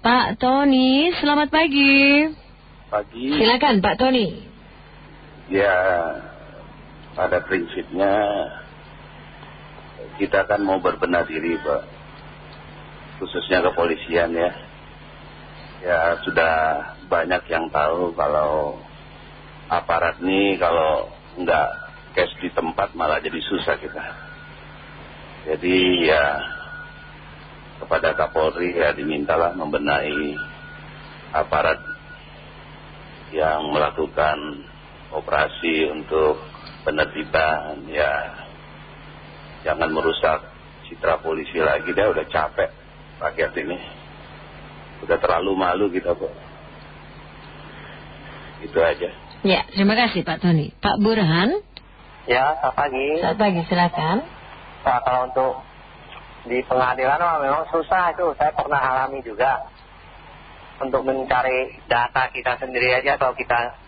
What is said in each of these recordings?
Pak Tony, selamat pagi. Pagi. Silakan Pak Tony. Ya, pada prinsipnya kita kan mau berbenah diri Pak. Khususnya kepolisian ya. Ya sudah banyak yang tahu kalau aparat ini kalau nggak cash di tempat malah jadi susah kita. Jadi ya kepada Kapolri ya dimintalah membenahi aparat yang melakukan operasi untuk penertiban ya jangan merusak citra polisi lagi dia udah capek rakyat ini udah terlalu malu kita kok itu aja Ya, terima kasih Pak Tony. Pak Burhan, Ya, selamat pagi. selamat pagi, silakan. Nah, kalau untuk di pengadilan memang susah itu. Saya pernah alami juga. Untuk mencari data kita sendiri aja kalau kita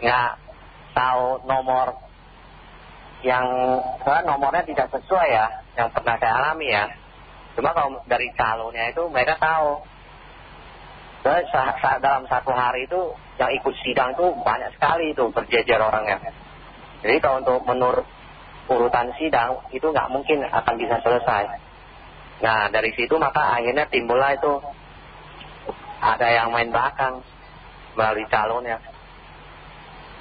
nggak tahu nomor yang soalnya nomornya tidak sesuai ya, yang pernah saya alami ya. Cuma kalau dari calonnya itu mereka tahu. Soalnya sa- sa- dalam satu hari itu yang ikut sidang itu banyak sekali itu berjejer orangnya. Jadi kalau untuk menurut urutan sidang itu nggak mungkin akan bisa selesai. Nah dari situ maka akhirnya timbullah itu ada yang main belakang melalui calonnya.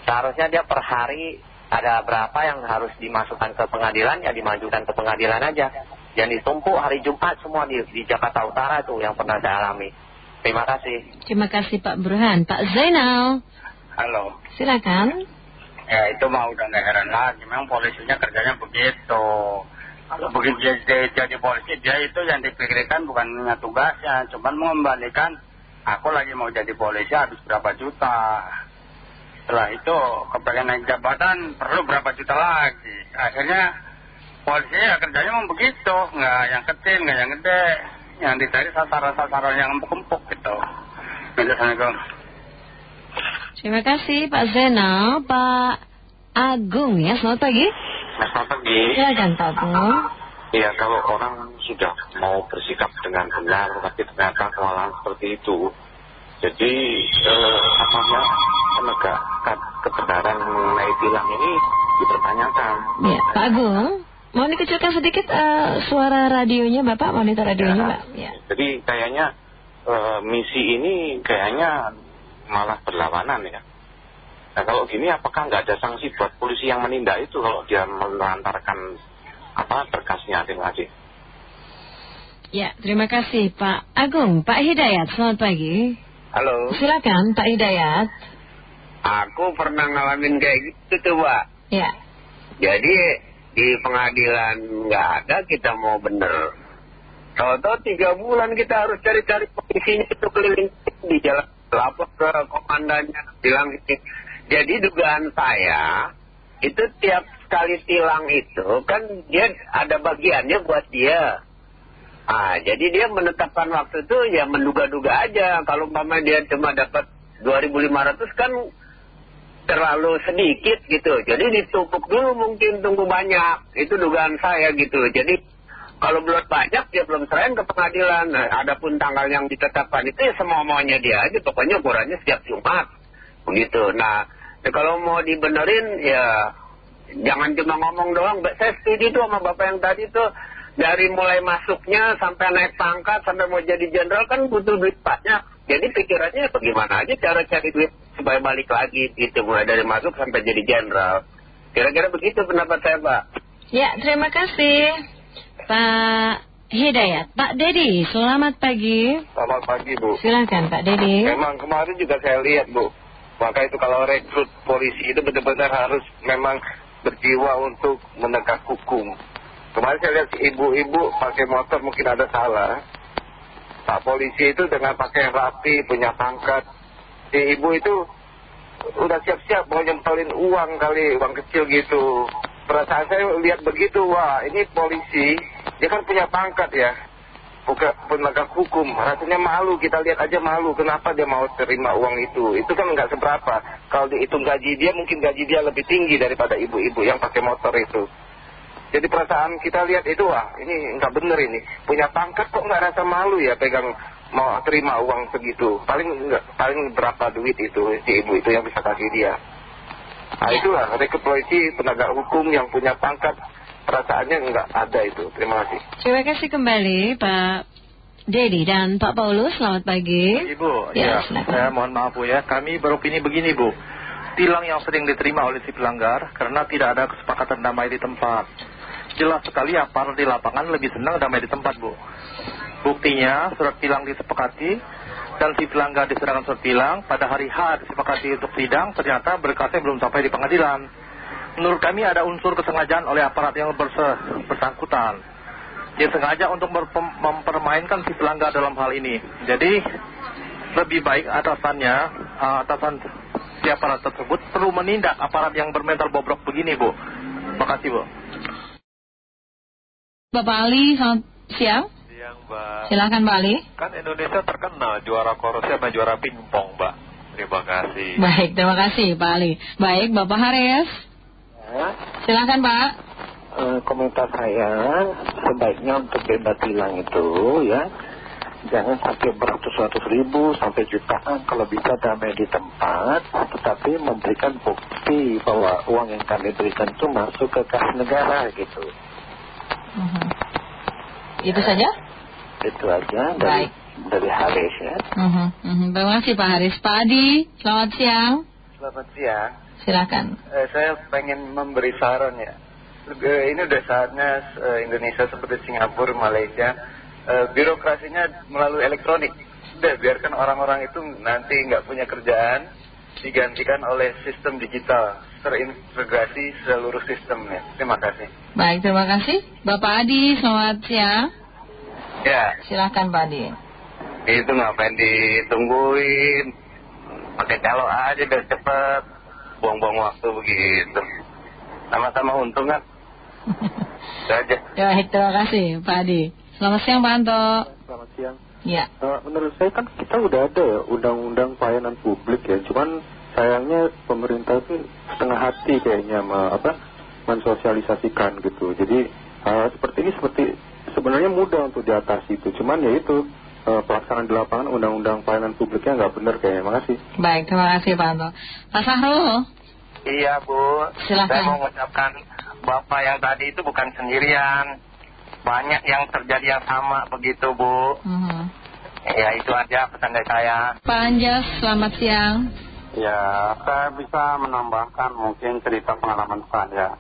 Seharusnya dia per hari ada berapa yang harus dimasukkan ke pengadilan ya dimajukan ke pengadilan aja. Yang ditumpuk hari Jumat semua di, di Jakarta Utara itu yang pernah saya alami. Terima kasih. Terima kasih Pak Burhan. Pak Zainal, Halo, silakan. Ya itu mah udah nggak heran lagi. Memang polisinya kerjanya begitu. Kalau begitu dia, jadi polisi, dia itu yang dipikirkan bukan punya tugasnya, cuman mengembalikan. Aku lagi mau jadi polisi habis berapa juta. Setelah itu kepengen naik jabatan perlu berapa juta lagi. Akhirnya polisi ya kerjanya memang begitu, nggak yang kecil, nggak yang gede. Yang dicari sasaran-sasaran yang empuk-empuk gitu. Assalamualaikum. Terima kasih Pak Zainal. Pak Agung ya, selamat pagi. Selamat pagi. Silakan Pak Agung. Ya kalau orang sudah mau bersikap dengan benar, tapi ternyata kewalahan seperti itu, jadi eh, apa namanya penegakan kebenaran mengenai tilang ini dipertanyakan. Ya, Pak Agung, mau dikecilkan sedikit eh, suara radionya Bapak, monitor radionya Pak. Ya. Jadi kayaknya eh, misi ini kayaknya malah berlawanan ya. Nah kalau gini apakah nggak ada sanksi buat polisi yang menindak itu kalau dia melantarkan apa berkasnya terima kasih. Ya, terima kasih Pak Agung. Pak Hidayat, selamat pagi. Halo. Silakan Pak Hidayat. Aku pernah ngalamin kayak gitu tuh Pak. Ya, Jadi di pengadilan nggak ada kita mau bener. Tahu-tahu tiga bulan kita harus cari-cari polisinya itu keliling di jalan lapor ke komandannya bilang ini. Jadi dugaan saya itu tiap kali tilang itu kan dia ada bagiannya buat dia. Ah, jadi dia menetapkan waktu itu ya menduga-duga aja. Kalau umpama dia cuma dapat 2.500 kan terlalu sedikit gitu. Jadi ditumpuk dulu mungkin tunggu banyak. Itu dugaan saya gitu. Jadi kalau belum banyak dia belum serahin ke pengadilan. Nah, adapun tanggal yang ditetapkan itu ya semua maunya dia aja. Pokoknya ukurannya setiap Jumat. Begitu. Nah, ya kalau mau dibenerin ya jangan cuma ngomong doang. Saya setuju tuh sama Bapak yang tadi tuh. Dari mulai masuknya sampai naik pangkat sampai mau jadi jenderal kan butuh duit banyak. Jadi pikirannya bagaimana aja cara cari duit supaya balik lagi gitu. Mulai dari masuk sampai jadi jenderal. Kira-kira begitu pendapat saya Pak. ya terima kasih Pak Hidayat. Pak Dedi, selamat pagi. selamat pagi Bu Silakan Pak Dedi. Memang kemarin juga saya lihat Bu Maka itu kalau rekrut polisi itu benar-benar harus memang berjiwa untuk menegak hukum Kemarin saya lihat si ibu-ibu pakai motor mungkin ada salah Pak polisi itu dengan pakai rapi, punya pangkat Si ibu itu udah siap-siap mau nyempelin uang kali, uang kecil gitu Perasaan saya lihat begitu, wah ini polisi Dia kan punya pangkat ya. Bukan penegak hukum rasanya malu kita lihat aja malu kenapa dia mau terima uang itu? Itu kan nggak seberapa. Kalau dihitung gaji dia mungkin gaji dia lebih tinggi daripada ibu-ibu yang pakai motor itu. Jadi perasaan kita lihat itu wah ini nggak bener ini. Punya pangkat kok nggak rasa malu ya pegang mau terima uang segitu? Paling paling berapa duit itu si ibu itu yang bisa kasih dia nah itulah rekrut polisi penegak hukum yang punya pangkat perasaannya nggak ada itu terima kasih Terima kasih kembali Pak Dedi dan Pak Paulus, selamat pagi. Ibu, Ya, ya, saya mohon maaf Bu ya, kami beropini begini Bu. Tilang yang sering diterima oleh si pelanggar karena tidak ada kesepakatan damai di tempat. Jelas sekali aparat di lapangan lebih senang damai di tempat Bu. Buktinya surat tilang disepakati dan si pelanggar diserahkan surat tilang pada hari H disepakati untuk sidang ternyata berkasnya belum sampai di pengadilan. Menurut kami ada unsur kesengajaan oleh aparat yang bersangkutan. Dia sengaja untuk mempermainkan si pelanggar dalam hal ini. Jadi lebih baik atasannya, uh, atasan si aparat tersebut perlu menindak aparat yang bermental bobrok begini Bu. Makasih Bu. Bapak Ali, selamat siang. Mbak Silakan Pak Ali. Kan Indonesia terkenal juara korupsi sama juara pingpong Mbak Terima kasih Baik, terima kasih Pak Ali. Baik, Bapak Haris. Silakan Pak. Eh, komentar saya sebaiknya untuk bebas tilang itu ya jangan sampai beratus-ratus ribu sampai jutaan kalau bisa damai di tempat tetapi memberikan bukti bahwa uang yang kami berikan itu masuk ke kas negara gitu Mhm. Itu saja? Itu aja dari, Baik. dari Haris ya Mhm, mhm. Terima kasih Pak Haris. Pak Adi, selamat siang. selamat siang Silakan. Eh, saya pengen memberi saran ya. Eh, ini udah saatnya eh, Indonesia seperti Singapura, Malaysia, eh, birokrasinya melalui elektronik. Udah biarkan orang-orang itu nanti nggak punya kerjaan, digantikan oleh sistem digital, terintegrasi seluruh sistemnya. Terima kasih. Baik, terima kasih. Bapak Adi, selamat siang. Ya, Silakan Pak Adi. itu ngapain ditungguin? Pakai calo aja biar cepet, buang-buang waktu begitu. Sama-sama untung kan? Itu aja. Ya, terima kasih Pak Adi. Selamat siang Pak Anto. selamat siang Ya. Eh, menurut saya kan kita udah ada ya undang-undang pelayanan publik ya cuman sayangnya pemerintah itu setengah hati kayaknya ma- apa mensosialisasikan gitu jadi eh, seperti ini seperti sebenarnya mudah untuk diatasi itu cuman ya itu eh, pelaksanaan di lapangan undang-undang pelayanan publiknya nggak benar kayaknya makasih Baik, terima kasih Pak Anto. Pak Sahrul, Iya Bu, Silakan. saya mau mengucapkan Bapak yang tadi itu bukan sendirian. Banyak yang terjadi yang sama begitu Bu. Mhm. Ya itu aja pesan dari saya. Pak Anjas, selamat siang. Ya, saya bisa menambahkan mungkin cerita pengalaman saya.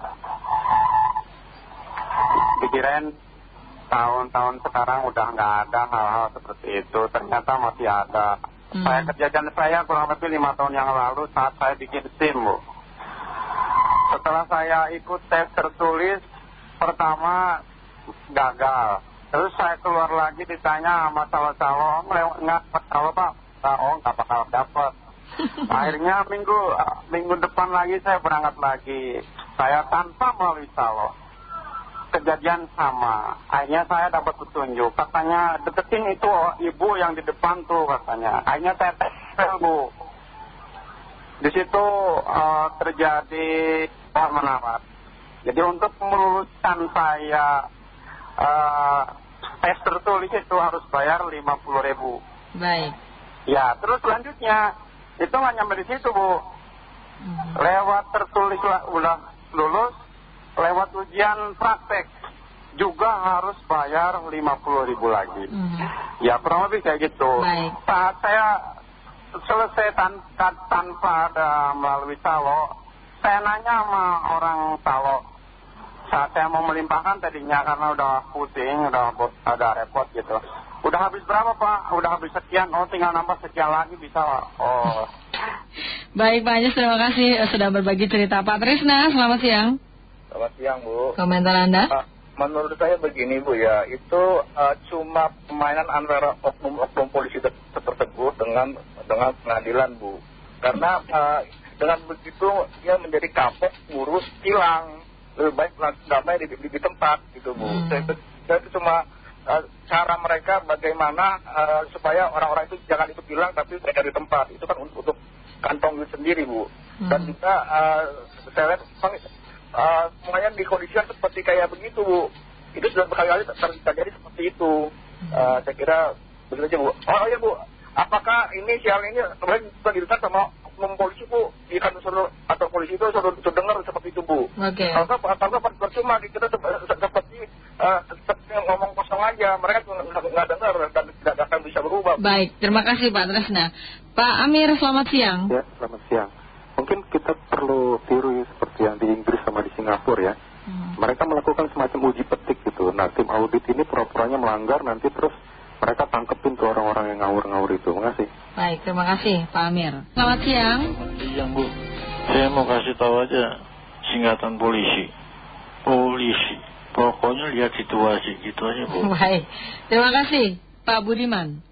Pikiran tahun-tahun sekarang udah nggak ada hal-hal seperti itu, ternyata masih ada. Hmm. Saya kejadian saya kurang lebih lima tahun yang lalu saat saya bikin SIM, Bu. Setelah saya ikut tes tertulis, pertama gagal. Terus saya keluar lagi ditanya sama calo-calo, nggak calo pak, oh nggak bakal dapat. Akhirnya minggu minggu depan lagi saya berangkat lagi. Saya tanpa melalui calo. Kejadian sama. Akhirnya saya dapat petunjuk. Katanya deketin itu ibu yang di depan tuh katanya. Akhirnya saya tes bu. Di situ eh, terjadi tawar menawar. Jadi untuk meluluskan saya eh, tes tertulis itu harus bayar 50 ribu. Baik. Ya, terus selanjutnya itu nggak nyampe di situ bu. Mhm. Lewat tertulis lah, udah lulus, lewat ujian praktek juga harus bayar 50 ribu lagi. Mhm. Ya kurang lebih kayak gitu. Baik. Saat saya selesai tan tan- tanpa ada melalui calo, saya nanya sama orang calo. Saat saya mau melimpahkan tadinya karena udah pusing, udah ada repot gitu. Udah habis berapa pak? Udah habis sekian, oh tinggal nambah sekian lagi bisa. Oh, Baik Pak Anjas, terima kasih sudah berbagi cerita. Pak Trisna, selamat siang. Selamat siang Bu. Komentar Anda? Menurut saya begini Bu ya, itu ah, cuma permainan antara oknum-oknum polisi ter- tersebut dengan dengan pengadilan Bu. Karena ah, dengan begitu dia menjadi kapok ngurus hilang. Lebih baik damai di, di, di tempat gitu Bu. Hmm. Saya, saya itu cuma ah, cara mereka bagaimana supaya orang-orang itu jangan ikut hilang tapi dari tempat. Itu kan untuk, untuk kantong sendiri Bu. Dan Hmm. juga ah, saya lihat memang, ah, semuanya dikondisikan seperti kayak begitu Bu. Itu sudah berkali-kali ter- ter- terjadi seperti itu. Ah, saya kira begitu aja Bu. Oh iya Bu, apakah ini sial ini kemarin sudah dilihat sama oknum polisi Bu, di kantor suruh, atau polisi itu suruh, suruh dengar seperti itu Bu. Oke. Kalau kalau percuma kita sep- seperti eh, seperti ngomong kosong aja, mereka nggak nggak dengar dan tidak akan bisa berubah. Baik, terima kasih Pak Tresna. Pak Amir, selamat siang. Ya, selamat siang. Mungkin kita perlu tiru seperti yang di Inggris sama di Singapura ya. Hmm. Mereka melakukan semacam uji petik gitu. Nah, tim audit ini pura-puranya melanggar, nanti terus mereka tangkepin tuh orang-orang yang ngawur-ngawur itu. Terima kasih. Baik, terima kasih Pak Amir. Selamat siang. Siang Bu, saya mau kasih tahu aja singkatan polisi. Polisi. Pokoknya lihat situasi gitu aja Bu. Baik, terima kasih Pak Budiman.